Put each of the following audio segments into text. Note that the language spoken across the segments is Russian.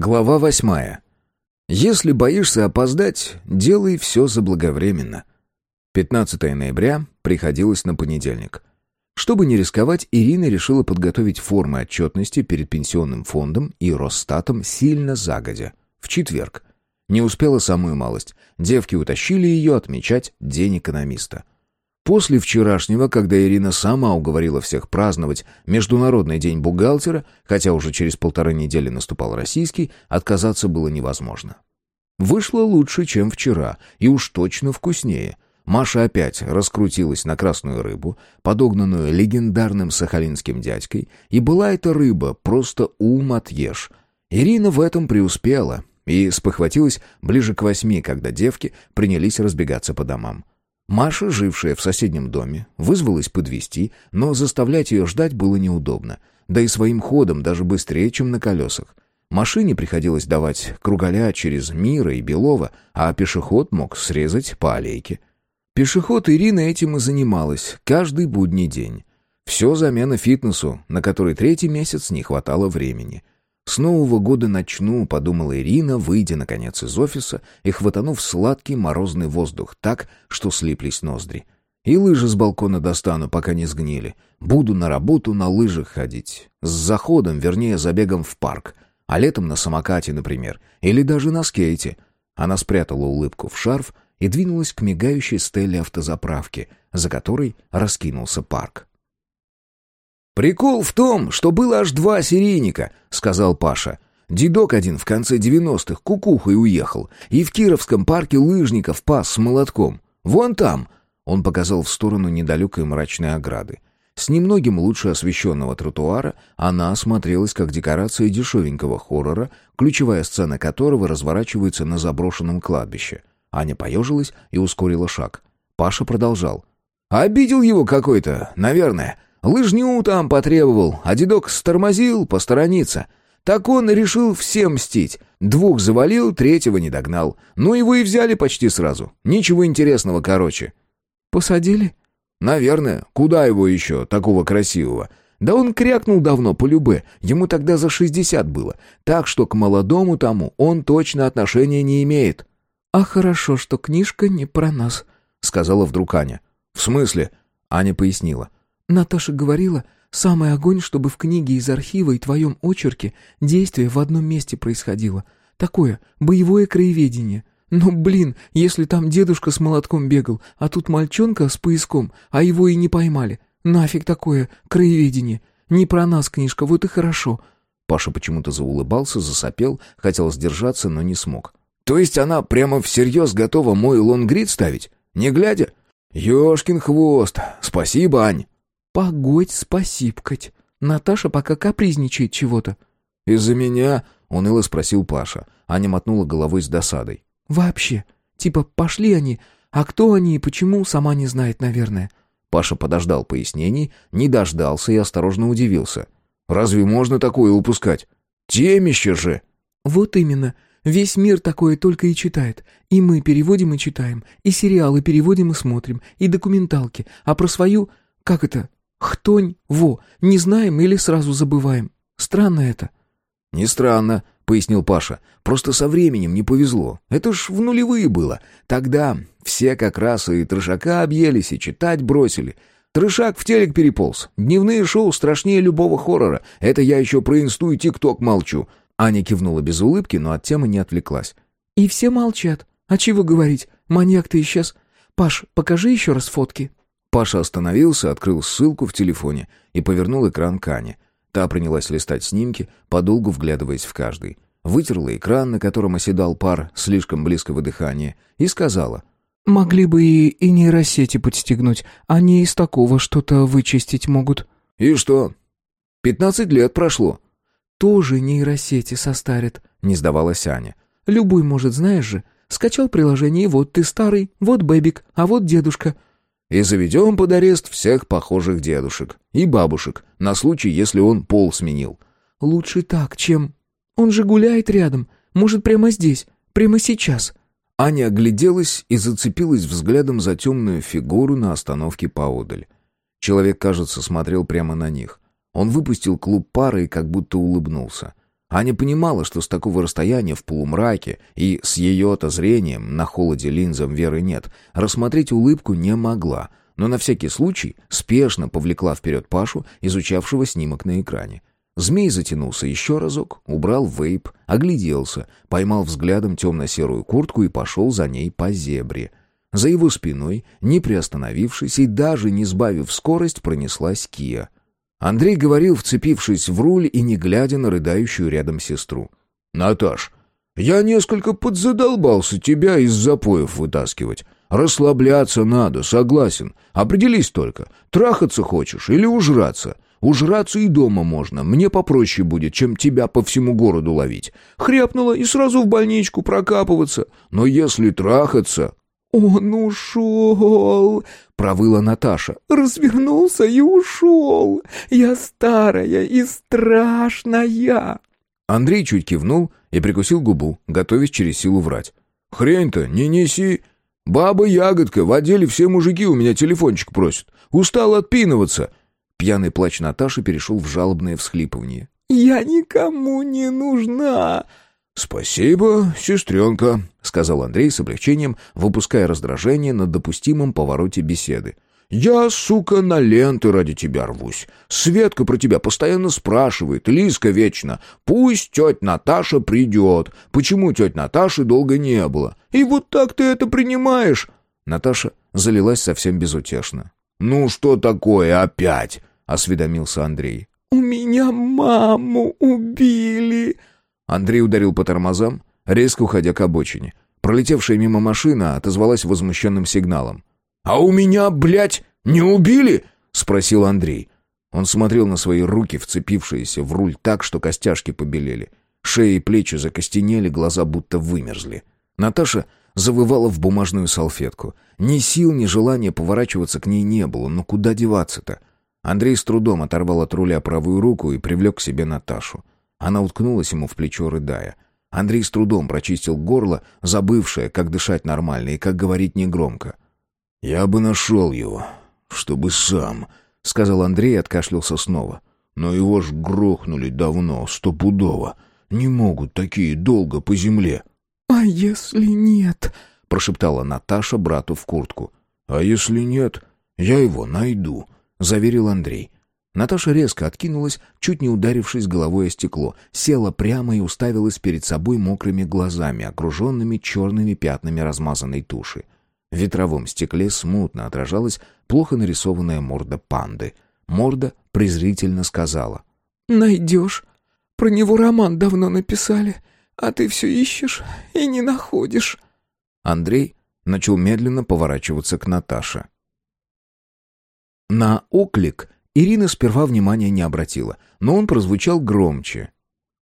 Глава восьмая. Если боишься опоздать, делай все заблаговременно. 15 ноября приходилось на понедельник. Чтобы не рисковать, Ирина решила подготовить формы отчетности перед Пенсионным фондом и Росстатом сильно загодя, в четверг. Не успела самую малость. Девки утащили ее отмечать День экономиста. После вчерашнего, когда Ирина сама уговорила всех праздновать Международный день бухгалтера, хотя уже через полторы недели наступал российский, отказаться было невозможно. Вышло лучше, чем вчера, и уж точно вкуснее. Маша опять раскрутилась на красную рыбу, подогнанную легендарным сахалинским дядькой, и была эта рыба просто ум отъешь. Ирина в этом преуспела и спохватилась ближе к восьми, когда девки принялись разбегаться по домам. Маша, жившая в соседнем доме, вызвалась подвести, но заставлять ее ждать было неудобно, да и своим ходом даже быстрее, чем на колесах. Машине приходилось давать кругаля через Мира и Белова, а пешеход мог срезать по аллейке. Пешеход Ирина этим и занималась каждый будний день. Все замена фитнесу, на который третий месяц не хватало времени — «С Нового года начну», — подумала Ирина, выйдя, наконец, из офиса и хватанув сладкий морозный воздух так, что слиплись ноздри. «И лыжи с балкона достану, пока не сгнили. Буду на работу на лыжах ходить. С заходом, вернее, забегом в парк. А летом на самокате, например. Или даже на скейте». Она спрятала улыбку в шарф и двинулась к мигающей стеле автозаправки, за которой раскинулся парк. «Прикол в том, что было аж два серийника», — сказал Паша. Дедок один в конце девяностых кукухой уехал, и в Кировском парке лыжников пас с молотком. Вон там!» Он показал в сторону недалекой мрачной ограды. С немногим лучше освещенного тротуара она осмотрелась как декорация дешевенького хоррора, ключевая сцена которого разворачивается на заброшенном кладбище. Аня поежилась и ускорила шаг. Паша продолжал. «Обидел его какой-то, наверное. Лыжню там потребовал, а дедок стормозил посторониться. Так он решил всем мстить. Двух завалил, третьего не догнал. Ну его и взяли почти сразу. Ничего интересного, короче. «Посадили?» «Наверное. Куда его еще, такого красивого?» Да он крякнул давно по любе, ему тогда за шестьдесят было, так что к молодому тому он точно отношения не имеет. «А хорошо, что книжка не про нас», — сказала вдруг Аня. «В смысле?» — Аня пояснила. Наташа говорила, самый огонь, чтобы в книге из архива и твоем очерке действие в одном месте происходило. Такое боевое краеведение. Ну, блин, если там дедушка с молотком бегал, а тут мальчонка с пояском, а его и не поймали. Нафиг такое краеведение? Не про нас книжка, вот и хорошо». Паша почему-то заулыбался, засопел, хотел сдержаться, но не смог. «То есть она прямо всерьез готова мой лонгрид ставить? Не глядя?» «Ешкин хвост! Спасибо, Ань!» «Погодь, спасибкать. Наташа пока капризничает чего-то». «Из-за меня?» — уныло спросил Паша. Аня мотнула головой с досадой. «Вообще. Типа пошли они, а кто они и почему, сама не знает, наверное». Паша подождал пояснений, не дождался и осторожно удивился. «Разве можно такое упускать? Темище же!» «Вот именно. Весь мир такое только и читает. И мы переводим и читаем, и сериалы переводим и смотрим, и документалки. А про свою... Как это? Хтонь, во, не знаем или сразу забываем. Странно это». «Не странно», — пояснил Паша. «Просто со временем не повезло. Это ж в нулевые было. Тогда все как раз и трешака объелись, и читать бросили. Трешак в телек переполз. Дневные шоу страшнее любого хоррора. Это я еще про инсту и тикток молчу». Аня кивнула без улыбки, но от темы не отвлеклась. «И все молчат. А чего говорить? Маньяк-то исчез. Паш, покажи еще раз фотки». Паша остановился, открыл ссылку в телефоне и повернул экран к Ане. Та принялась листать снимки, подолгу вглядываясь в каждый. Вытерла экран, на котором оседал пар слишком близкого дыхания, и сказала. «Могли бы и, и нейросети подстегнуть. Они из такого что-то вычистить могут». «И что? Пятнадцать лет прошло». «Тоже нейросети состарят», — не сдавалась Аня. «Любой может, знаешь же. Скачал приложение, и вот ты старый, вот бэбик, а вот дедушка и заведем под арест всех похожих дедушек и бабушек на случай, если он пол сменил. Лучше так, чем... Он же гуляет рядом, может, прямо здесь, прямо сейчас. Аня огляделась и зацепилась взглядом за темную фигуру на остановке поодаль. Человек, кажется, смотрел прямо на них. Он выпустил клуб пары и как будто улыбнулся. Аня понимала, что с такого расстояния в полумраке и с ее-то зрением на холоде линзам веры нет, рассмотреть улыбку не могла, но на всякий случай спешно повлекла вперед Пашу, изучавшего снимок на экране. Змей затянулся еще разок, убрал вейп, огляделся, поймал взглядом темно-серую куртку и пошел за ней по зебре. За его спиной, не приостановившись и даже не сбавив скорость, пронеслась Кия — Андрей говорил, вцепившись в руль и не глядя на рыдающую рядом сестру. «Наташ, я несколько подзадолбался тебя из запоев вытаскивать. Расслабляться надо, согласен. Определись только, трахаться хочешь или ужраться?» Ужраться и дома можно, мне попроще будет, чем тебя по всему городу ловить. Хряпнула и сразу в больничку прокапываться. Но если трахаться, «Он ушел!» — провыла Наташа. «Развернулся и ушел! Я старая и страшная!» Андрей чуть кивнул и прикусил губу, готовясь через силу врать. «Хрень-то не неси! Баба-ягодка, в отделе все мужики у меня телефончик просят. Устал отпинываться!» Пьяный плач Наташи перешел в жалобное всхлипывание. «Я никому не нужна!» «Спасибо, сестренка», — сказал Андрей с облегчением, выпуская раздражение на допустимом повороте беседы. «Я, сука, на ленты ради тебя рвусь. Светка про тебя постоянно спрашивает, Лиска вечно. Пусть тетя Наташа придет. Почему тетя Наташи долго не было? И вот так ты это принимаешь?» Наташа залилась совсем безутешно. «Ну что такое опять?» — осведомился Андрей. «У меня маму убили!» Андрей ударил по тормозам, резко уходя к обочине. Пролетевшая мимо машина отозвалась возмущенным сигналом. «А у меня, блядь, не убили?» — спросил Андрей. Он смотрел на свои руки, вцепившиеся в руль так, что костяшки побелели. Шея и плечи закостенели, глаза будто вымерзли. Наташа завывала в бумажную салфетку. Ни сил, ни желания поворачиваться к ней не было, но куда деваться-то? Андрей с трудом оторвал от руля правую руку и привлек к себе Наташу. Она уткнулась ему в плечо, рыдая. Андрей с трудом прочистил горло, забывшее, как дышать нормально и как говорить негромко. «Я бы нашел его, чтобы сам», — сказал Андрей и откашлялся снова. «Но его ж грохнули давно, стопудово. Не могут такие долго по земле». «А если нет?» — прошептала Наташа брату в куртку. «А если нет, я его найду», — заверил Андрей. Наташа резко откинулась, чуть не ударившись головой о стекло, села прямо и уставилась перед собой мокрыми глазами, окруженными черными пятнами размазанной туши. В ветровом стекле смутно отражалась плохо нарисованная морда панды. Морда презрительно сказала. «Найдешь. Про него роман давно написали, а ты все ищешь и не находишь». Андрей начал медленно поворачиваться к Наташе. На оклик Ирина сперва внимания не обратила, но он прозвучал громче.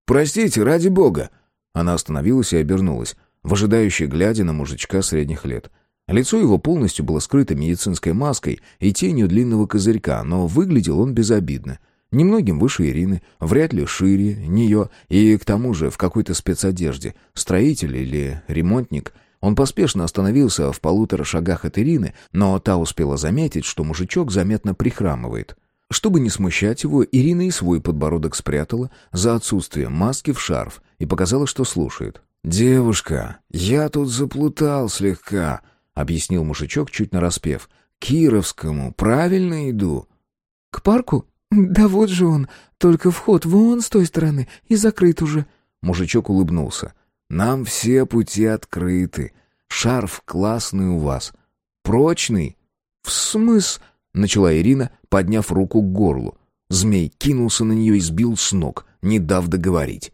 «Простите, ради бога!» Она остановилась и обернулась, выжидающе глядя на мужичка средних лет. Лицо его полностью было скрыто медицинской маской и тенью длинного козырька, но выглядел он безобидно. Немногим выше Ирины, вряд ли шире нее, и к тому же в какой-то спецодежде. Строитель или ремонтник. Он поспешно остановился в полутора шагах от Ирины, но та успела заметить, что мужичок заметно прихрамывает. Чтобы не смущать его, Ирина и свой подбородок спрятала за отсутствием маски в шарф и показала, что слушает. «Девушка, я тут заплутал слегка», — объяснил мужичок, чуть нараспев. «Кировскому правильно иду?» «К парку? Да вот же он, только вход вон с той стороны и закрыт уже». Мужичок улыбнулся. «Нам все пути открыты. Шарф классный у вас. Прочный?» «В смыс...» — начала Ирина, подняв руку к горлу. Змей кинулся на нее и сбил с ног, не дав договорить.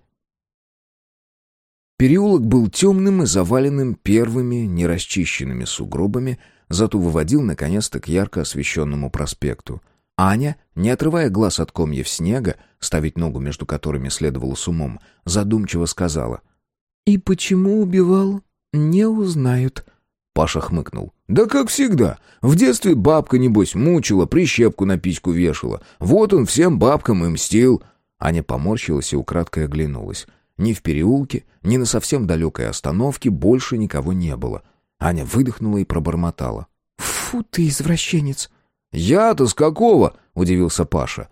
Переулок был темным и заваленным первыми нерасчищенными сугробами, зато выводил наконец-то к ярко освещенному проспекту. Аня, не отрывая глаз от комьев снега, ставить ногу между которыми следовало с умом, задумчиво сказала. «И почему убивал, не узнают». Паша хмыкнул. «Да как всегда. В детстве бабка, небось, мучила, прищепку на письку вешала. Вот он всем бабкам и мстил». Аня поморщилась и украдкой оглянулась. Ни в переулке, ни на совсем далекой остановке больше никого не было. Аня выдохнула и пробормотала. «Фу ты, извращенец!» «Я-то с какого?» — удивился Паша.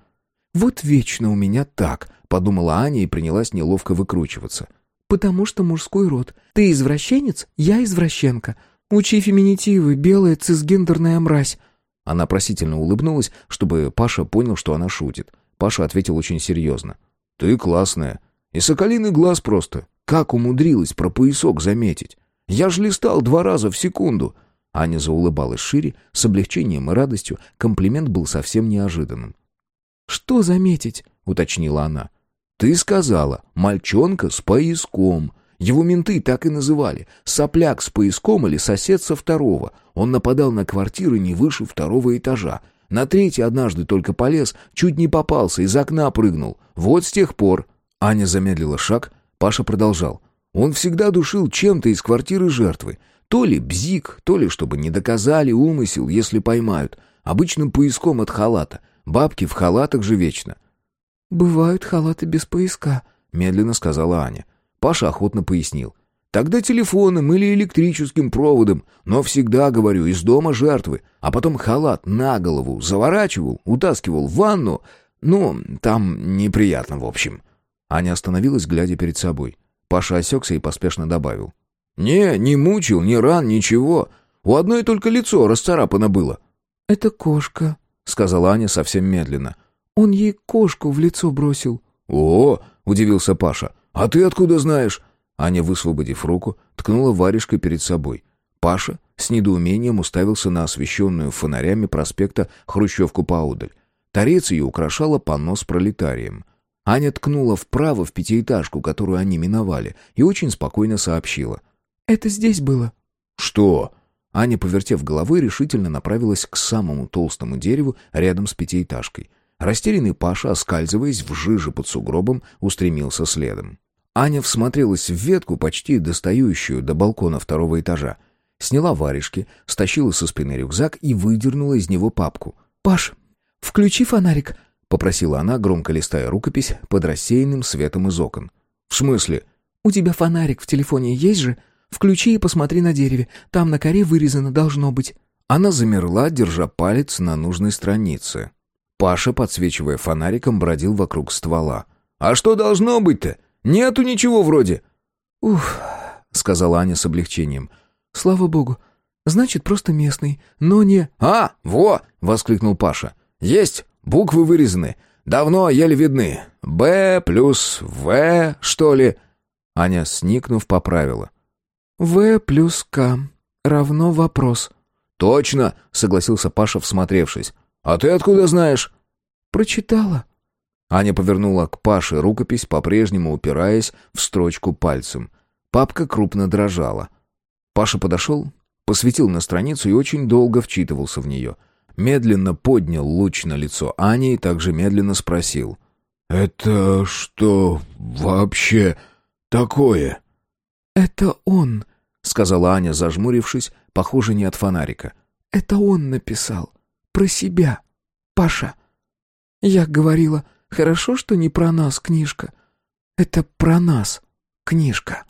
«Вот вечно у меня так», —— подумала Аня и принялась неловко выкручиваться. «Потому что мужской род. Ты извращенец, я извращенка. Учи феминитивы, белая цисгендерная мразь». Она просительно улыбнулась, чтобы Паша понял, что она шутит. Паша ответил очень серьезно. «Ты классная. И соколиный глаз просто. Как умудрилась про поясок заметить? Я ж листал два раза в секунду». Аня заулыбалась шире, с облегчением и радостью. Комплимент был совсем неожиданным. «Что заметить?» — уточнила она. «Ты сказала, мальчонка с пояском. Его менты так и называли. Сопляк с пояском или сосед со второго. Он нападал на квартиры не выше второго этажа. На третий однажды только полез, чуть не попался, из окна прыгнул. Вот с тех пор...» Аня замедлила шаг, Паша продолжал. «Он всегда душил чем-то из квартиры жертвы. То ли бзик, то ли чтобы не доказали умысел, если поймают. Обычным пояском от халата. Бабки в халатах же вечно». «Бывают халаты без пояска», — медленно сказала Аня. Паша охотно пояснил. «Тогда телефоном или электрическим проводом, но всегда, говорю, из дома жертвы. А потом халат на голову заворачивал, утаскивал в ванну. Ну, там неприятно, в общем». Аня остановилась, глядя перед собой. Паша осекся и поспешно добавил. «Не, не мучил, не ран, ничего. У одной только лицо расцарапано было». «Это кошка», — сказала Аня совсем медленно. «Он ей кошку в лицо бросил». «О!» — удивился Паша. «А ты откуда знаешь?» Аня, высвободив руку, ткнула варежкой перед собой. Паша с недоумением уставился на освещенную фонарями проспекта Хрущевку поодаль. Торец ее украшала панно с пролетарием. Аня ткнула вправо в пятиэтажку, которую они миновали, и очень спокойно сообщила. «Это здесь было». «Что?» Аня, повертев головой, решительно направилась к самому толстому дереву рядом с пятиэтажкой. Растерянный Паша, оскальзываясь в жиже под сугробом, устремился следом. Аня всмотрелась в ветку, почти достающую до балкона второго этажа. Сняла варежки, стащила со спины рюкзак и выдернула из него папку. «Паш, включи фонарик», — попросила она, громко листая рукопись под рассеянным светом из окон. «В смысле?» «У тебя фонарик в телефоне есть же? Включи и посмотри на дереве. Там на коре вырезано должно быть». Она замерла, держа палец на нужной странице. Паша, подсвечивая фонариком, бродил вокруг ствола. «А что должно быть-то? Нету ничего вроде». «Уф», — сказала Аня с облегчением. «Слава богу. Значит, просто местный, но не...» «А, во!» — воскликнул Паша. «Есть! Буквы вырезаны. Давно еле видны. Б плюс В, что ли?» Аня, сникнув, поправила. «В плюс К равно вопрос». «Точно!» — согласился Паша, всмотревшись. «А ты откуда знаешь?» «Прочитала». Аня повернула к Паше рукопись, по-прежнему упираясь в строчку пальцем. Папка крупно дрожала. Паша подошел, посветил на страницу и очень долго вчитывался в нее. Медленно поднял луч на лицо Ани и также медленно спросил. «Это что вообще такое?» «Это он», — сказала Аня, зажмурившись, похоже, не от фонарика. «Это он написал. Про себя. Паша. Я говорила, хорошо, что не про нас книжка. Это про нас книжка».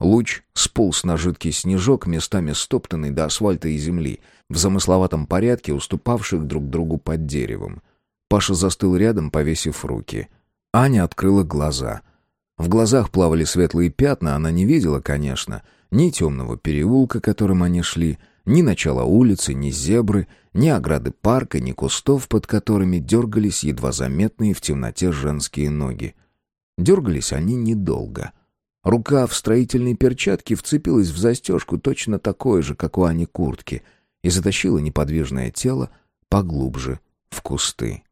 Луч сполз на жидкий снежок, местами стоптанный до асфальта и земли, в замысловатом порядке, уступавших друг другу под деревом. Паша застыл рядом, повесив руки. Аня открыла глаза — в глазах плавали светлые пятна, она не видела, конечно, ни темного переулка, которым они шли, ни начала улицы, ни зебры, ни ограды парка, ни кустов, под которыми дергались едва заметные в темноте женские ноги. Дергались они недолго. Рука в строительной перчатке вцепилась в застежку точно такой же, как у Ани куртки, и затащила неподвижное тело поглубже в кусты.